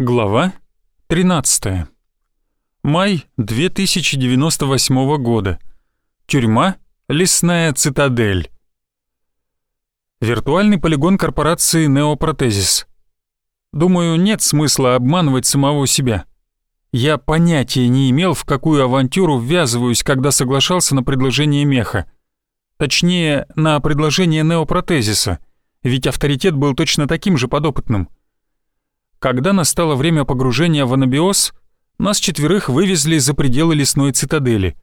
Глава 13. Май 2098 года. Тюрьма «Лесная цитадель». Виртуальный полигон корпорации «Неопротезис». Думаю, нет смысла обманывать самого себя. Я понятия не имел, в какую авантюру ввязываюсь, когда соглашался на предложение меха. Точнее, на предложение неопротезиса, ведь авторитет был точно таким же подопытным – когда настало время погружения в анабиоз, нас четверых вывезли за пределы лесной цитадели.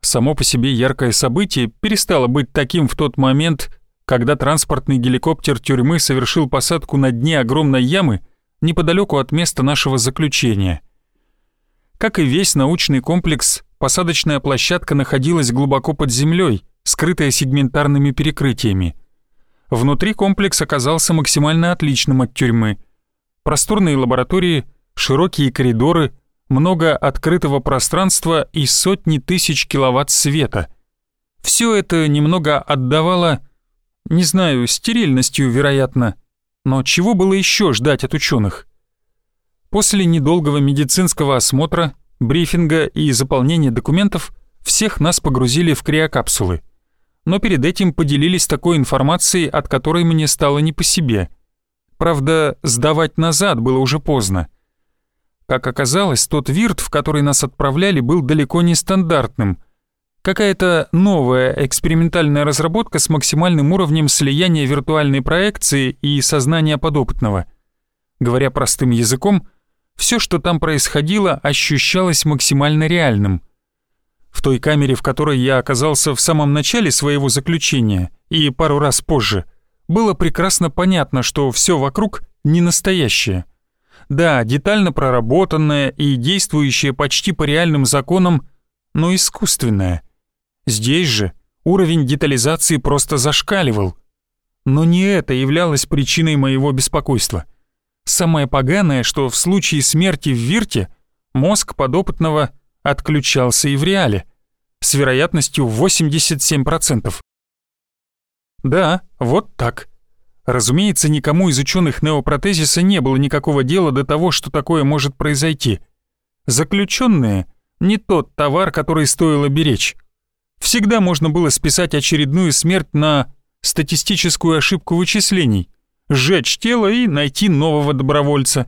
Само по себе яркое событие перестало быть таким в тот момент, когда транспортный геликоптер тюрьмы совершил посадку на дне огромной ямы неподалеку от места нашего заключения. Как и весь научный комплекс, посадочная площадка находилась глубоко под землей, скрытая сегментарными перекрытиями. Внутри комплекс оказался максимально отличным от тюрьмы – просторные лаборатории, широкие коридоры, много открытого пространства и сотни тысяч киловатт света. Все это немного отдавало, не знаю, стерильностью, вероятно, но чего было еще ждать от ученых? После недолгого медицинского осмотра, брифинга и заполнения документов всех нас погрузили в криокапсулы. Но перед этим поделились такой информацией, от которой мне стало не по себе – Правда, сдавать назад было уже поздно. Как оказалось, тот вирт, в который нас отправляли, был далеко не стандартным. Какая-то новая экспериментальная разработка с максимальным уровнем слияния виртуальной проекции и сознания подопытного. Говоря простым языком, все, что там происходило, ощущалось максимально реальным. В той камере, в которой я оказался в самом начале своего заключения и пару раз позже – было прекрасно понятно, что все вокруг не настоящее. Да, детально проработанное и действующее почти по реальным законам, но искусственное. Здесь же уровень детализации просто зашкаливал. Но не это являлось причиной моего беспокойства. Самое поганое, что в случае смерти в Вирте мозг подопытного отключался и в реале, с вероятностью 87%. Да, вот так. Разумеется, никому из ученых неопротезиса не было никакого дела до того, что такое может произойти. Заключенные — не тот товар, который стоило беречь. Всегда можно было списать очередную смерть на статистическую ошибку вычислений, сжечь тело и найти нового добровольца.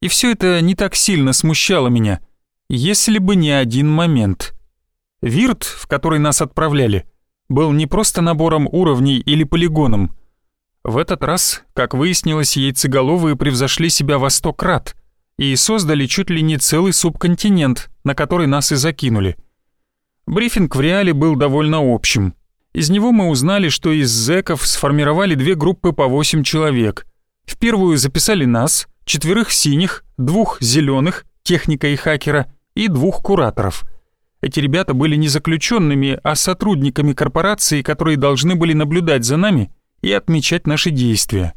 И все это не так сильно смущало меня, если бы не один момент. Вирт, в который нас отправляли, был не просто набором уровней или полигоном. В этот раз, как выяснилось, яйцеголовые превзошли себя во сто крат и создали чуть ли не целый субконтинент, на который нас и закинули. Брифинг в реале был довольно общим. Из него мы узнали, что из зэков сформировали две группы по восемь человек. В первую записали нас, четверых синих, двух зеленых, техника и хакера, и двух кураторов — эти ребята были не заключенными, а сотрудниками корпорации, которые должны были наблюдать за нами и отмечать наши действия.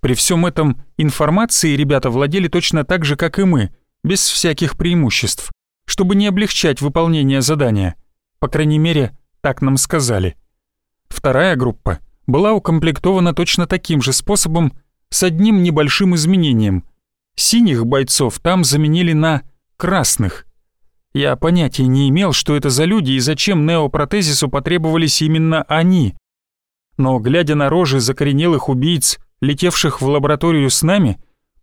При всем этом информацией ребята владели точно так же, как и мы, без всяких преимуществ, чтобы не облегчать выполнение задания. По крайней мере, так нам сказали. Вторая группа была укомплектована точно таким же способом, с одним небольшим изменением. Синих бойцов там заменили на красных. Я понятия не имел, что это за люди и зачем неопротезису потребовались именно они. Но, глядя на рожи закоренелых убийц, летевших в лабораторию с нами,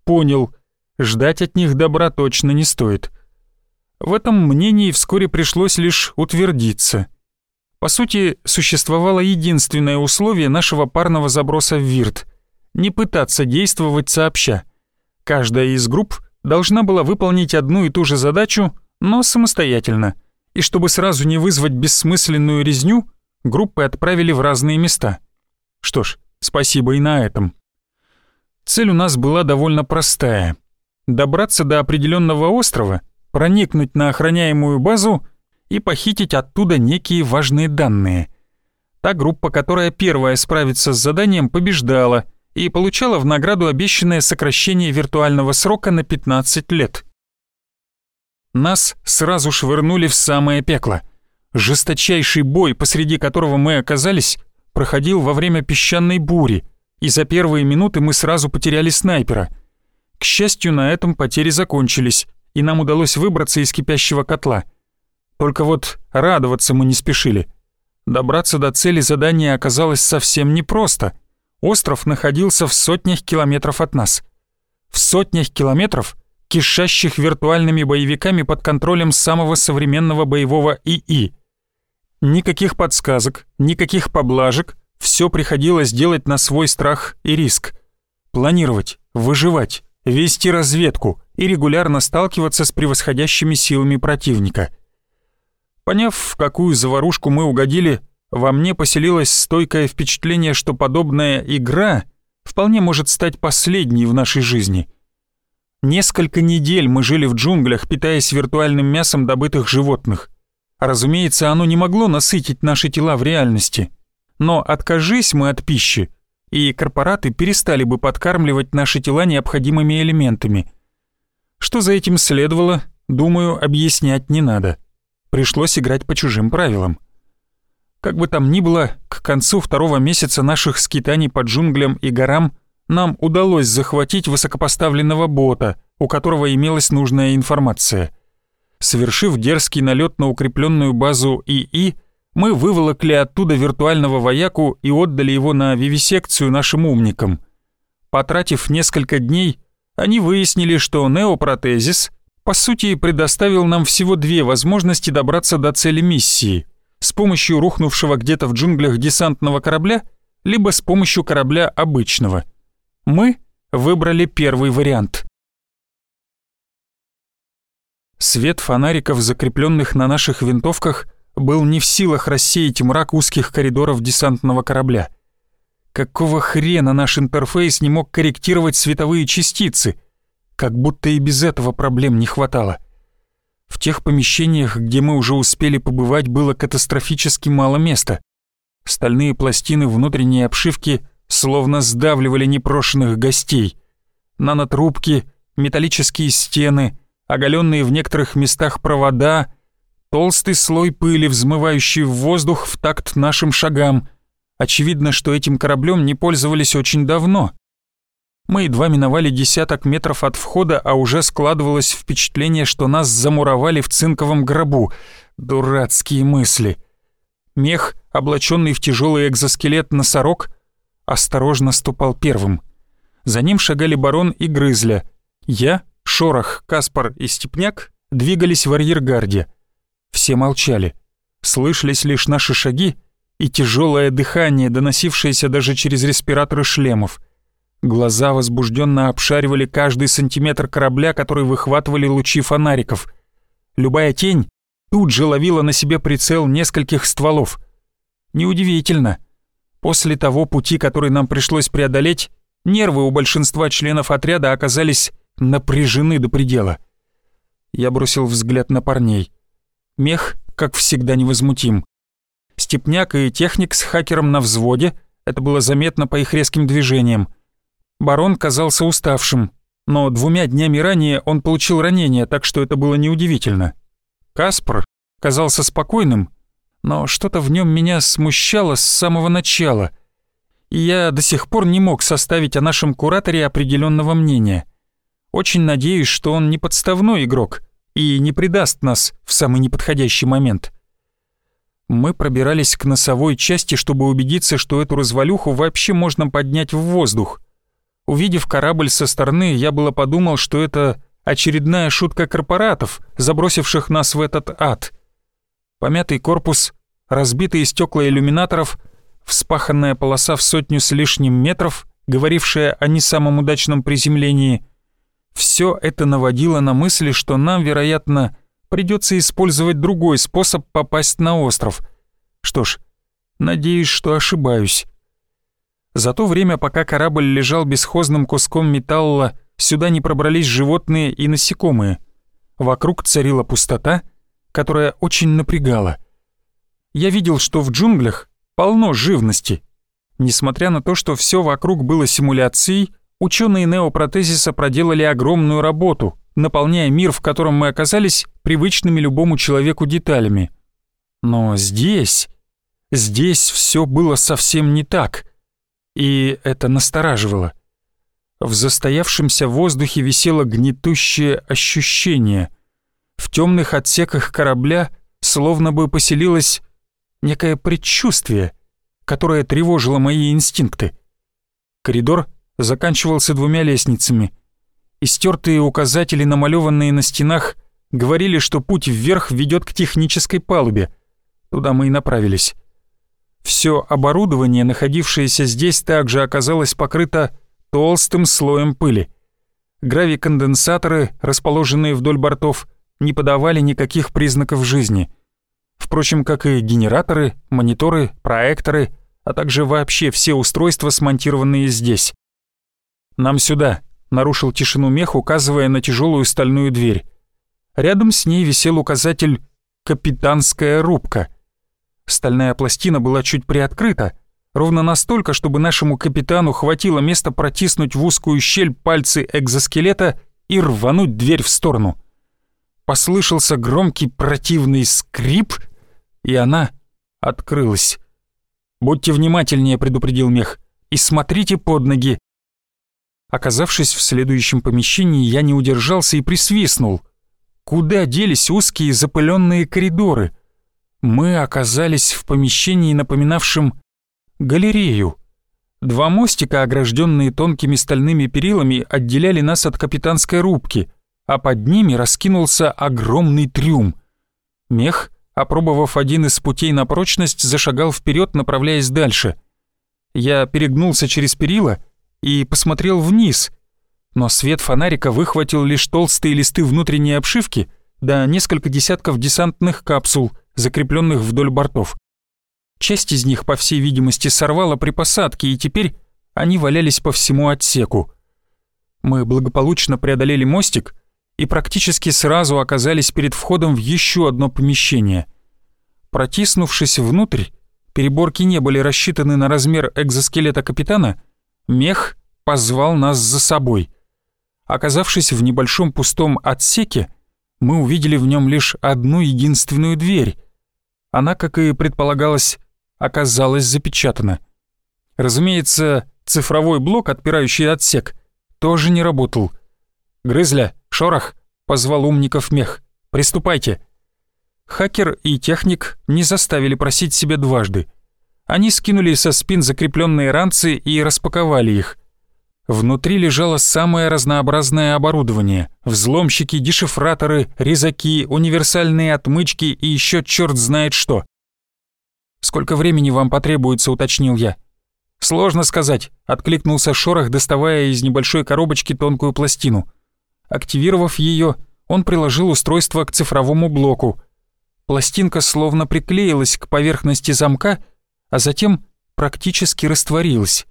понял, ждать от них добра точно не стоит. В этом мнении вскоре пришлось лишь утвердиться. По сути, существовало единственное условие нашего парного заброса в Вирт — не пытаться действовать сообща. Каждая из групп должна была выполнить одну и ту же задачу но самостоятельно, и чтобы сразу не вызвать бессмысленную резню, группы отправили в разные места. Что ж, спасибо и на этом. Цель у нас была довольно простая. Добраться до определенного острова, проникнуть на охраняемую базу и похитить оттуда некие важные данные. Та группа, которая первая справится с заданием, побеждала и получала в награду обещанное сокращение виртуального срока на 15 лет. Нас сразу швырнули в самое пекло. Жесточайший бой, посреди которого мы оказались, проходил во время песчаной бури, и за первые минуты мы сразу потеряли снайпера. К счастью, на этом потери закончились, и нам удалось выбраться из кипящего котла. Только вот радоваться мы не спешили. Добраться до цели задания оказалось совсем непросто. Остров находился в сотнях километров от нас. В сотнях километров, кишащих виртуальными боевиками под контролем самого современного боевого ИИ. Никаких подсказок, никаких поблажек, все приходилось делать на свой страх и риск. Планировать, выживать, вести разведку и регулярно сталкиваться с превосходящими силами противника. Поняв, в какую заварушку мы угодили, во мне поселилось стойкое впечатление, что подобная игра вполне может стать последней в нашей жизни. Несколько недель мы жили в джунглях, питаясь виртуальным мясом добытых животных. Разумеется, оно не могло насытить наши тела в реальности. Но откажись мы от пищи, и корпораты перестали бы подкармливать наши тела необходимыми элементами. Что за этим следовало, думаю, объяснять не надо. Пришлось играть по чужим правилам. Как бы там ни было, к концу второго месяца наших скитаний по джунглям и горам нам удалось захватить высокопоставленного бота, у которого имелась нужная информация. Совершив дерзкий налет на укрепленную базу ИИ, мы выволокли оттуда виртуального вояку и отдали его на вивисекцию нашим умникам. Потратив несколько дней, они выяснили, что неопротезис, по сути, предоставил нам всего две возможности добраться до цели миссии — с помощью рухнувшего где-то в джунглях десантного корабля, либо с помощью корабля обычного. Мы выбрали первый вариант. Свет фонариков, закрепленных на наших винтовках, был не в силах рассеять мрак узких коридоров десантного корабля. Какого хрена наш интерфейс не мог корректировать световые частицы? Как будто и без этого проблем не хватало. В тех помещениях, где мы уже успели побывать, было катастрофически мало места. Стальные пластины внутренней обшивки словно сдавливали непрошенных гостей. Нанотрубки, металлические стены, оголенные в некоторых местах провода, толстый слой пыли, взмывающий в воздух в такт нашим шагам. Очевидно, что этим кораблем не пользовались очень давно. Мы едва миновали десяток метров от входа, а уже складывалось впечатление, что нас замуровали в цинковом гробу. Дурацкие мысли. Мех, облаченный в тяжелый экзоскелет носорог, осторожно ступал первым. За ним шагали барон и грызля. Я, Шорох, Каспар и Степняк двигались в арьергарде. Все молчали. Слышались лишь наши шаги и тяжелое дыхание, доносившееся даже через респираторы шлемов — Глаза возбужденно обшаривали каждый сантиметр корабля, который выхватывали лучи фонариков. Любая тень тут же ловила на себе прицел нескольких стволов. Неудивительно. После того пути, который нам пришлось преодолеть, нервы у большинства членов отряда оказались напряжены до предела. Я бросил взгляд на парней. Мех, как всегда, невозмутим. Степняк и техник с хакером на взводе, это было заметно по их резким движениям. Барон казался уставшим, но двумя днями ранее он получил ранение, так что это было неудивительно. Каспар казался спокойным, но что-то в нем меня смущало с самого начала, и я до сих пор не мог составить о нашем кураторе определенного мнения. Очень надеюсь, что он не подставной игрок и не предаст нас в самый неподходящий момент. Мы пробирались к носовой части, чтобы убедиться, что эту развалюху вообще можно поднять в воздух. Увидев корабль со стороны, я было подумал, что это очередная шутка корпоратов, забросивших нас в этот ад. Помятый корпус, разбитые стекла иллюминаторов, вспаханная полоса в сотню с лишним метров, говорившая о не самом удачном приземлении. Все это наводило на мысли, что нам, вероятно, придется использовать другой способ попасть на остров. Что ж, надеюсь, что ошибаюсь. За то время, пока корабль лежал бесхозным куском металла, сюда не пробрались животные и насекомые. Вокруг царила пустота, которая очень напрягала. Я видел, что в джунглях полно живности. Несмотря на то, что все вокруг было симуляцией, ученые неопротезиса проделали огромную работу, наполняя мир, в котором мы оказались, привычными любому человеку деталями. Но здесь... Здесь все было совсем не так — и это настораживало. В застоявшемся воздухе висело гнетущее ощущение. В темных отсеках корабля словно бы поселилось некое предчувствие, которое тревожило мои инстинкты. Коридор заканчивался двумя лестницами. Истертые указатели, намалеванные на стенах, говорили, что путь вверх ведет к технической палубе. Туда мы и направились. Все оборудование, находившееся здесь, также оказалось покрыто толстым слоем пыли. Гравиконденсаторы, расположенные вдоль бортов, не подавали никаких признаков жизни. Впрочем, как и генераторы, мониторы, проекторы, а также вообще все устройства, смонтированные здесь. «Нам сюда», — нарушил тишину мех, указывая на тяжелую стальную дверь. Рядом с ней висел указатель «Капитанская рубка». Стальная пластина была чуть приоткрыта, ровно настолько, чтобы нашему капитану хватило места протиснуть в узкую щель пальцы экзоскелета и рвануть дверь в сторону. Послышался громкий противный скрип, и она открылась. «Будьте внимательнее», — предупредил мех, — «и смотрите под ноги». Оказавшись в следующем помещении, я не удержался и присвистнул. Куда делись узкие запыленные коридоры? Мы оказались в помещении, напоминавшем галерею. Два мостика, огражденные тонкими стальными перилами, отделяли нас от капитанской рубки, а под ними раскинулся огромный трюм. Мех, опробовав один из путей на прочность, зашагал вперед, направляясь дальше. Я перегнулся через перила и посмотрел вниз, но свет фонарика выхватил лишь толстые листы внутренней обшивки да несколько десятков десантных капсул, закрепленных вдоль бортов. Часть из них, по всей видимости, сорвала при посадке, и теперь они валялись по всему отсеку. Мы благополучно преодолели мостик и практически сразу оказались перед входом в еще одно помещение. Протиснувшись внутрь, переборки не были рассчитаны на размер экзоскелета капитана, мех позвал нас за собой. Оказавшись в небольшом пустом отсеке, мы увидели в нем лишь одну единственную дверь. Она, как и предполагалось, оказалась запечатана. Разумеется, цифровой блок, отпирающий отсек, тоже не работал. «Грызля, шорох!» — позвал умников мех. «Приступайте!» Хакер и техник не заставили просить себя дважды. Они скинули со спин закрепленные ранцы и распаковали их. Внутри лежало самое разнообразное оборудование. Взломщики, дешифраторы, резаки, универсальные отмычки и еще черт знает что. «Сколько времени вам потребуется?» — уточнил я. «Сложно сказать», — откликнулся Шорох, доставая из небольшой коробочки тонкую пластину. Активировав ее, он приложил устройство к цифровому блоку. Пластинка словно приклеилась к поверхности замка, а затем практически растворилась.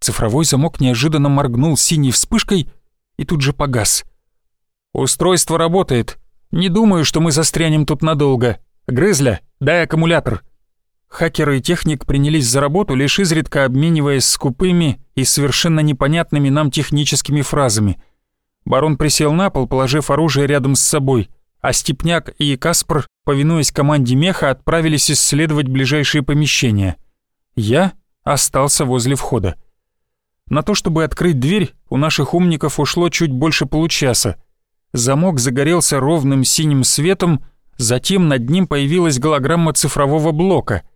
Цифровой замок неожиданно моргнул синей вспышкой и тут же погас. «Устройство работает. Не думаю, что мы застрянем тут надолго. Грызля, дай аккумулятор». Хакер и техник принялись за работу, лишь изредка обмениваясь скупыми и совершенно непонятными нам техническими фразами. Барон присел на пол, положив оружие рядом с собой, а Степняк и Каспар, повинуясь команде меха, отправились исследовать ближайшие помещения. Я остался возле входа. На то, чтобы открыть дверь, у наших умников ушло чуть больше получаса. Замок загорелся ровным синим светом, затем над ним появилась голограмма цифрового блока —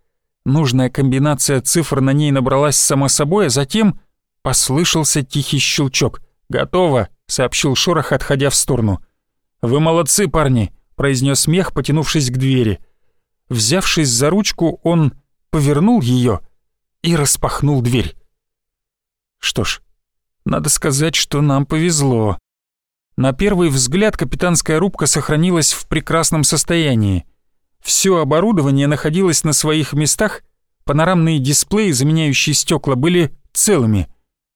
Нужная комбинация цифр на ней набралась само собой, а затем послышался тихий щелчок. «Готово», — сообщил Шорох, отходя в сторону. «Вы молодцы, парни», — произнес смех, потянувшись к двери. Взявшись за ручку, он повернул ее и распахнул дверь. Что ж, надо сказать, что нам повезло. На первый взгляд капитанская рубка сохранилась в прекрасном состоянии. Все оборудование находилось на своих местах, панорамные дисплеи, заменяющие стекла, были целыми,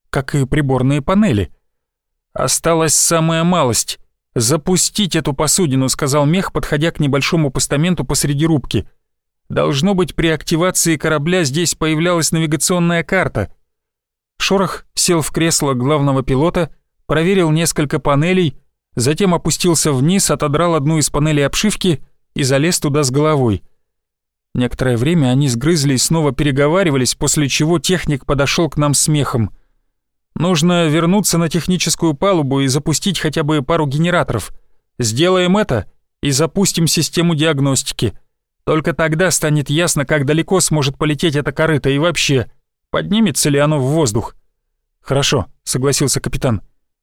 как и приборные панели. Осталась самая малость — запустить эту посудину, сказал мех, подходя к небольшому постаменту посреди рубки. Должно быть, при активации корабля здесь появлялась навигационная карта. Шорох сел в кресло главного пилота, проверил несколько панелей, затем опустился вниз, отодрал одну из панелей обшивки — и залез туда с головой. Некоторое время они сгрызли и снова переговаривались, после чего техник подошел к нам смехом. Нужно вернуться на техническую палубу и запустить хотя бы пару генераторов. Сделаем это и запустим систему диагностики. Только тогда станет ясно, как далеко сможет полететь эта корыта и вообще, поднимется ли оно в воздух. «Хорошо», — согласился капитан.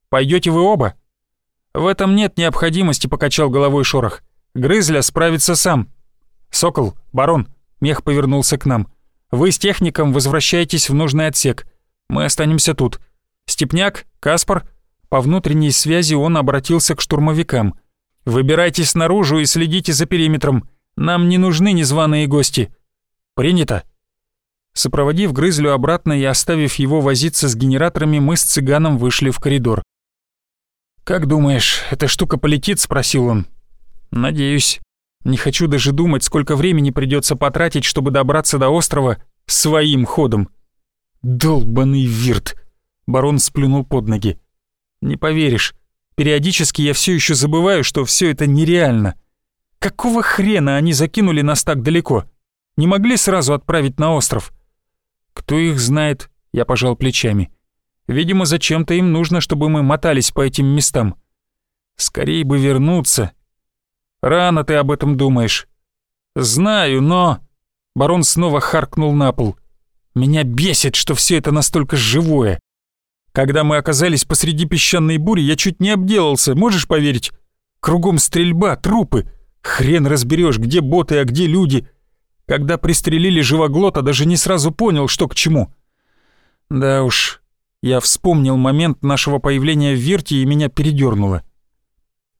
Пойдете вы оба?» «В этом нет необходимости», — покачал головой Шорох. «Грызля справится сам». «Сокол, барон», — мех повернулся к нам. «Вы с техником возвращаетесь в нужный отсек. Мы останемся тут. Степняк, Каспар». По внутренней связи он обратился к штурмовикам. «Выбирайтесь наружу и следите за периметром. Нам не нужны незваные гости». «Принято». Сопроводив Грызлю обратно и оставив его возиться с генераторами, мы с цыганом вышли в коридор. «Как думаешь, эта штука полетит?» — спросил он. «Надеюсь. Не хочу даже думать, сколько времени придется потратить, чтобы добраться до острова своим ходом». «Долбанный вирт!» — барон сплюнул под ноги. «Не поверишь, периодически я все еще забываю, что все это нереально. Какого хрена они закинули нас так далеко? Не могли сразу отправить на остров?» «Кто их знает?» — я пожал плечами. «Видимо, зачем-то им нужно, чтобы мы мотались по этим местам. Скорее бы вернуться». «Рано ты об этом думаешь». «Знаю, но...» Барон снова харкнул на пол. «Меня бесит, что все это настолько живое. Когда мы оказались посреди песчаной бури, я чуть не обделался, можешь поверить? Кругом стрельба, трупы. Хрен разберешь, где боты, а где люди. Когда пристрелили живоглота, даже не сразу понял, что к чему. Да уж, я вспомнил момент нашего появления в Вирте и меня передернуло.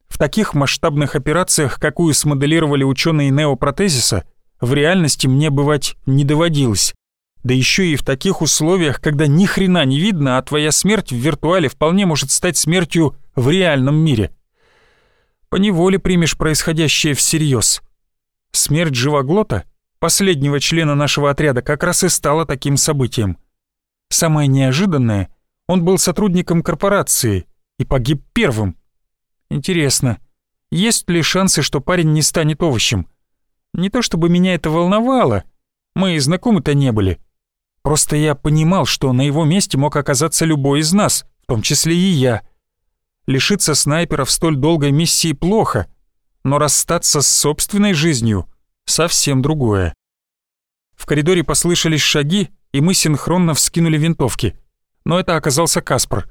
В таких масштабных операциях, какую смоделировали ученые неопротезиса, в реальности мне бывать не доводилось. Да еще и в таких условиях, когда ни хрена не видно, а твоя смерть в виртуале вполне может стать смертью в реальном мире. Поневоле примешь происходящее всерьез. Смерть живоглота последнего члена нашего отряда, как раз и стало таким событием. Самое неожиданное, он был сотрудником корпорации и погиб первым. Интересно, есть ли шансы, что парень не станет овощем? Не то чтобы меня это волновало, мы и знакомы-то не были. Просто я понимал, что на его месте мог оказаться любой из нас, в том числе и я. Лишиться снайпера в столь долгой миссии плохо, но расстаться с собственной жизнью — совсем другое. В коридоре послышались шаги, и мы синхронно вскинули винтовки. Но это оказался Каспар.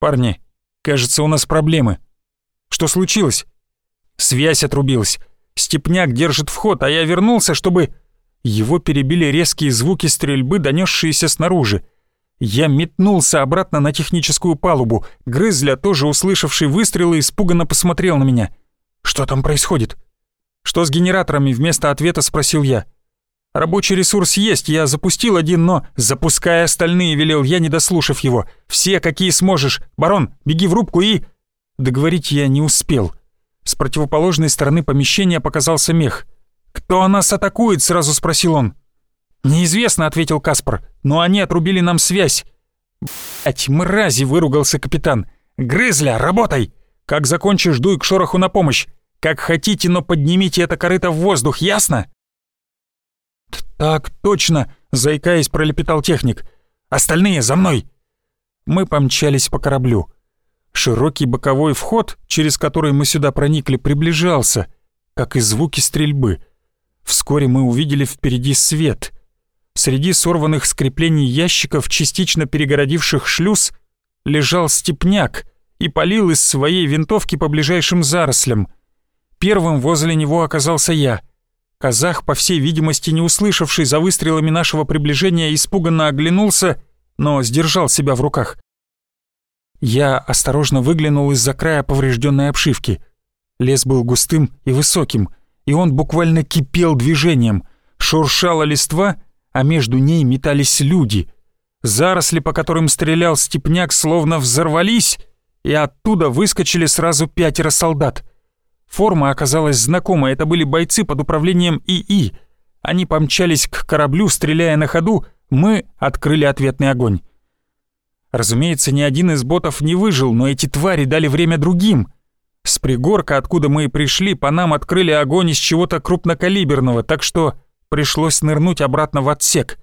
«Парни, кажется, у нас проблемы». «Что случилось?» «Связь отрубилась. Степняк держит вход, а я вернулся, чтобы...» Его перебили резкие звуки стрельбы, донесшиеся снаружи. Я метнулся обратно на техническую палубу. Грызля, тоже услышавший выстрелы, испуганно посмотрел на меня. «Что там происходит?» «Что с генераторами?» — вместо ответа спросил я. «Рабочий ресурс есть, я запустил один, но...» «Запускай остальные», — велел я, не дослушав его. «Все, какие сможешь. Барон, беги в рубку и...» Договорить я не успел. С противоположной стороны помещения показался мех. «Кто нас атакует?» — сразу спросил он. «Неизвестно», — ответил Каспар, — «но они отрубили нам связь». «Блять, мрази!» — выругался капитан. «Грызля, работай! Как закончишь, дуй к шороху на помощь. Как хотите, но поднимите это корыто в воздух, ясно?» «Так точно!» — заикаясь, пролепетал техник. «Остальные за мной!» Мы помчались по кораблю. Широкий боковой вход, через который мы сюда проникли, приближался, как и звуки стрельбы. Вскоре мы увидели впереди свет. Среди сорванных скреплений ящиков, частично перегородивших шлюз, лежал степняк и полил из своей винтовки по ближайшим зарослям — Первым возле него оказался я. Казах, по всей видимости, не услышавший за выстрелами нашего приближения, испуганно оглянулся, но сдержал себя в руках. Я осторожно выглянул из-за края поврежденной обшивки. Лес был густым и высоким, и он буквально кипел движением. Шуршала листва, а между ней метались люди. Заросли, по которым стрелял степняк, словно взорвались, и оттуда выскочили сразу пятеро солдат — Форма оказалась знакомой, это были бойцы под управлением ИИ. Они помчались к кораблю, стреляя на ходу, мы открыли ответный огонь. Разумеется, ни один из ботов не выжил, но эти твари дали время другим. С пригорка, откуда мы пришли, по нам открыли огонь из чего-то крупнокалиберного, так что пришлось нырнуть обратно в отсек.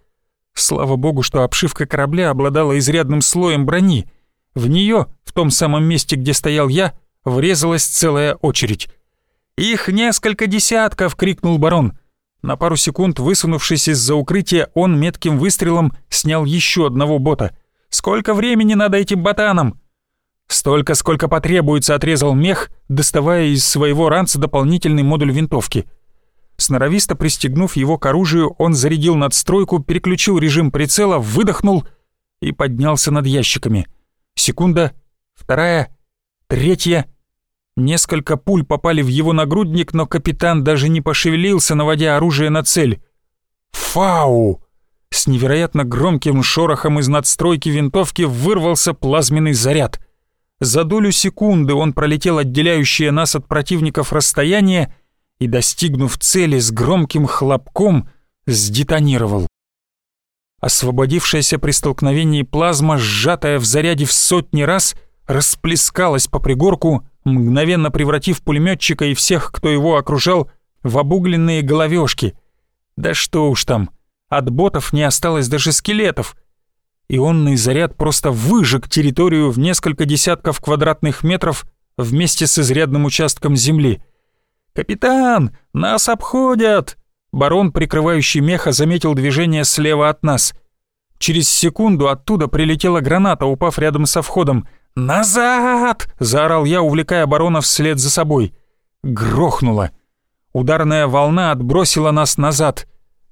Слава богу, что обшивка корабля обладала изрядным слоем брони, В нее, в том самом месте, где стоял я, врезалась целая очередь. «Их несколько десятков!» — крикнул барон. На пару секунд, высунувшись из-за укрытия, он метким выстрелом снял еще одного бота. «Сколько времени надо этим ботанам?» «Столько, сколько потребуется», — отрезал мех, доставая из своего ранца дополнительный модуль винтовки. Сноровисто пристегнув его к оружию, он зарядил надстройку, переключил режим прицела, выдохнул и поднялся над ящиками. Секунда, вторая, третья. Несколько пуль попали в его нагрудник, но капитан даже не пошевелился, наводя оружие на цель. «Фау!» С невероятно громким шорохом из надстройки винтовки вырвался плазменный заряд. За долю секунды он пролетел отделяющее нас от противников расстояние и, достигнув цели с громким хлопком, сдетонировал. Освободившаяся при столкновении плазма, сжатая в заряде в сотни раз, расплескалась по пригорку, мгновенно превратив пулеметчика и всех, кто его окружал, в обугленные головешки. Да что уж там, от ботов не осталось даже скелетов. Ионный заряд просто выжег территорию в несколько десятков квадратных метров вместе с изрядным участком земли — «Капитан, нас обходят!» Барон, прикрывающий меха, заметил движение слева от нас. Через секунду оттуда прилетела граната, упав рядом со входом. «Назад!» — заорал я, увлекая барона вслед за собой. Грохнуло. Ударная волна отбросила нас назад.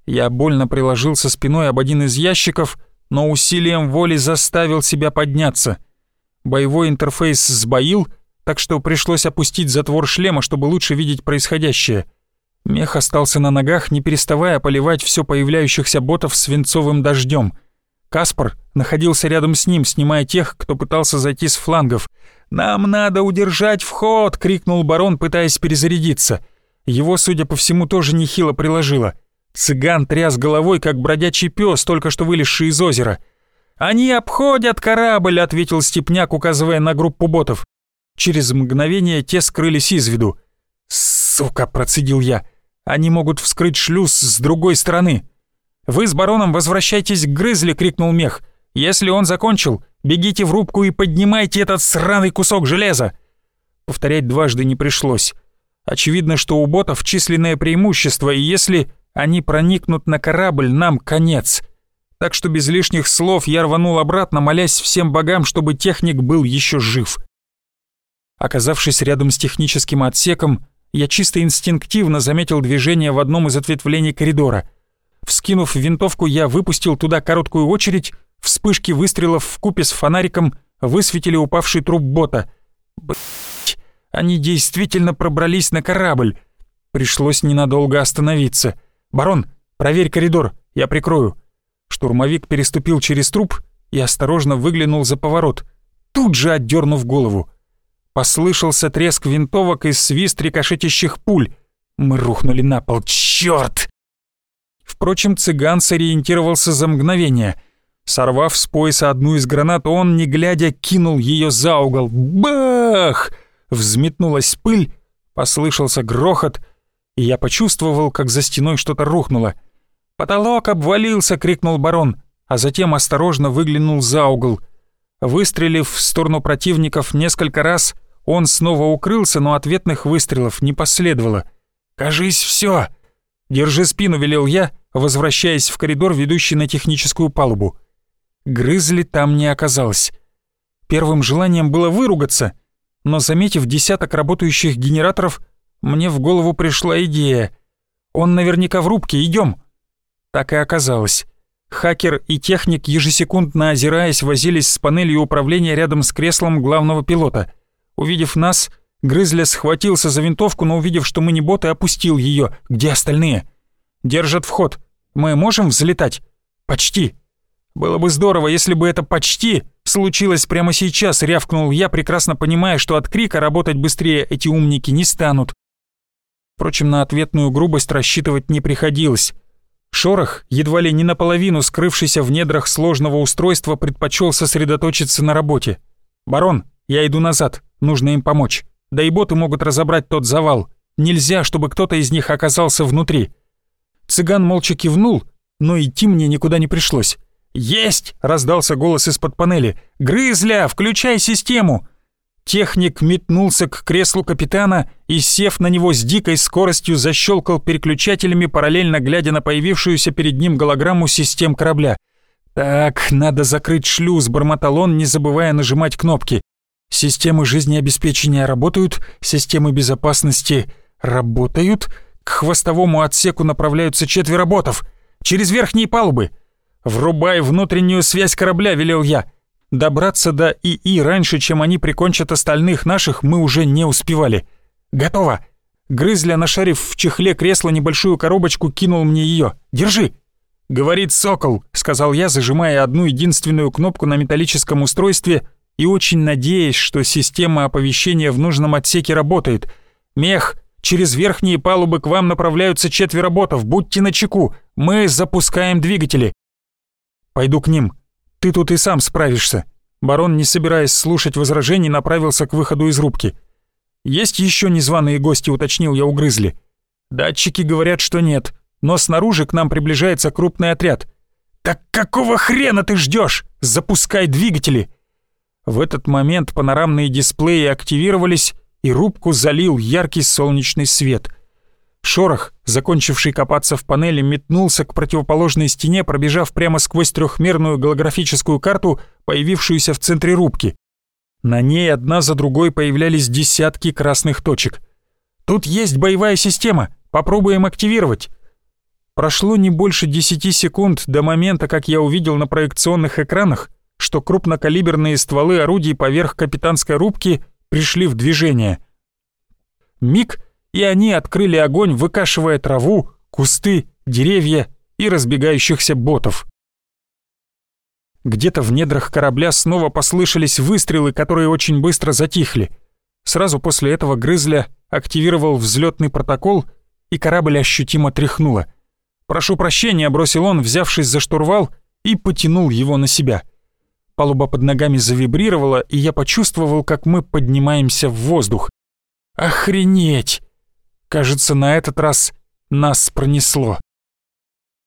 Я больно приложился спиной об один из ящиков, но усилием воли заставил себя подняться. Боевой интерфейс сбоил — так что пришлось опустить затвор шлема, чтобы лучше видеть происходящее. Мех остался на ногах, не переставая поливать все появляющихся ботов свинцовым дождем. Каспар находился рядом с ним, снимая тех, кто пытался зайти с флангов. «Нам надо удержать вход!» — крикнул барон, пытаясь перезарядиться. Его, судя по всему, тоже нехило приложило. Цыган тряс головой, как бродячий пес, только что вылезший из озера. «Они обходят корабль!» — ответил Степняк, указывая на группу ботов. Через мгновение те скрылись из виду. «Сука!» — процедил я. «Они могут вскрыть шлюз с другой стороны». «Вы с бароном возвращайтесь к Грызли!» — крикнул мех. «Если он закончил, бегите в рубку и поднимайте этот сраный кусок железа!» Повторять дважды не пришлось. Очевидно, что у ботов численное преимущество, и если они проникнут на корабль, нам конец. Так что без лишних слов я рванул обратно, молясь всем богам, чтобы техник был еще жив. Оказавшись рядом с техническим отсеком, я чисто инстинктивно заметил движение в одном из ответвлений коридора. Вскинув винтовку, я выпустил туда короткую очередь, вспышки выстрелов в купе с фонариком высветили упавший труп бота. Блять, они действительно пробрались на корабль. Пришлось ненадолго остановиться. «Барон, проверь коридор, я прикрою». Штурмовик переступил через труп и осторожно выглянул за поворот, тут же отдернув голову. Послышался треск винтовок и свист рикошетящих пуль. Мы рухнули на пол. Чёрт! Впрочем, цыган сориентировался за мгновение. Сорвав с пояса одну из гранат, он, не глядя, кинул ее за угол. Бах! Взметнулась пыль, послышался грохот, и я почувствовал, как за стеной что-то рухнуло. «Потолок обвалился!» — крикнул барон, а затем осторожно выглянул за угол. Выстрелив в сторону противников несколько раз, он снова укрылся, но ответных выстрелов не последовало. «Кажись, все. «Держи спину», — велел я, возвращаясь в коридор, ведущий на техническую палубу. Грызли там не оказалось. Первым желанием было выругаться, но, заметив десяток работающих генераторов, мне в голову пришла идея. «Он наверняка в рубке, идем. Так и оказалось. Хакер и техник, ежесекундно озираясь, возились с панелью управления рядом с креслом главного пилота — Увидев нас, Грызля схватился за винтовку, но увидев, что мы не боты, опустил ее. Где остальные? Держат вход. Мы можем взлетать? Почти. Было бы здорово, если бы это «почти» случилось прямо сейчас, рявкнул я, прекрасно понимая, что от крика работать быстрее эти умники не станут. Впрочем, на ответную грубость рассчитывать не приходилось. Шорох, едва ли не наполовину скрывшийся в недрах сложного устройства, предпочел сосредоточиться на работе. «Барон, я иду назад. Нужно им помочь. Да и боты могут разобрать тот завал. Нельзя, чтобы кто-то из них оказался внутри. Цыган молча кивнул, но идти мне никуда не пришлось. «Есть!» — раздался голос из-под панели. «Грызля, включай систему!» Техник метнулся к креслу капитана и, сев на него с дикой скоростью, защелкал переключателями, параллельно глядя на появившуюся перед ним голограмму систем корабля. «Так, надо закрыть шлюз», — бормотал он, не забывая нажимать кнопки. «Системы жизнеобеспечения работают, системы безопасности работают. К хвостовому отсеку направляются четверо ботов. Через верхние палубы. Врубай внутреннюю связь корабля», — велел я. Добраться до ИИ раньше, чем они прикончат остальных наших, мы уже не успевали. «Готово!» Грызля, нашарив в чехле кресла небольшую коробочку, кинул мне ее. «Держи!» «Говорит сокол», — сказал я, зажимая одну единственную кнопку на металлическом устройстве и очень надеясь, что система оповещения в нужном отсеке работает. «Мех, через верхние палубы к вам направляются четверо ботов, будьте начеку, мы запускаем двигатели». «Пойду к ним», ты тут и сам справишься». Барон, не собираясь слушать возражений, направился к выходу из рубки. «Есть еще незваные гости?» — уточнил я у Грызли. «Датчики говорят, что нет, но снаружи к нам приближается крупный отряд». «Так какого хрена ты ждешь? Запускай двигатели!» В этот момент панорамные дисплеи активировались, и рубку залил яркий солнечный свет — Шорох, закончивший копаться в панели, метнулся к противоположной стене, пробежав прямо сквозь трехмерную голографическую карту, появившуюся в центре рубки. На ней одна за другой появлялись десятки красных точек. «Тут есть боевая система, попробуем активировать». Прошло не больше десяти секунд до момента, как я увидел на проекционных экранах, что крупнокалиберные стволы орудий поверх капитанской рубки пришли в движение. Миг — и они открыли огонь, выкашивая траву, кусты, деревья и разбегающихся ботов. Где-то в недрах корабля снова послышались выстрелы, которые очень быстро затихли. Сразу после этого Грызля активировал взлетный протокол, и корабль ощутимо тряхнуло. «Прошу прощения», — бросил он, взявшись за штурвал, и потянул его на себя. Палуба под ногами завибрировала, и я почувствовал, как мы поднимаемся в воздух. «Охренеть!» Кажется, на этот раз нас пронесло.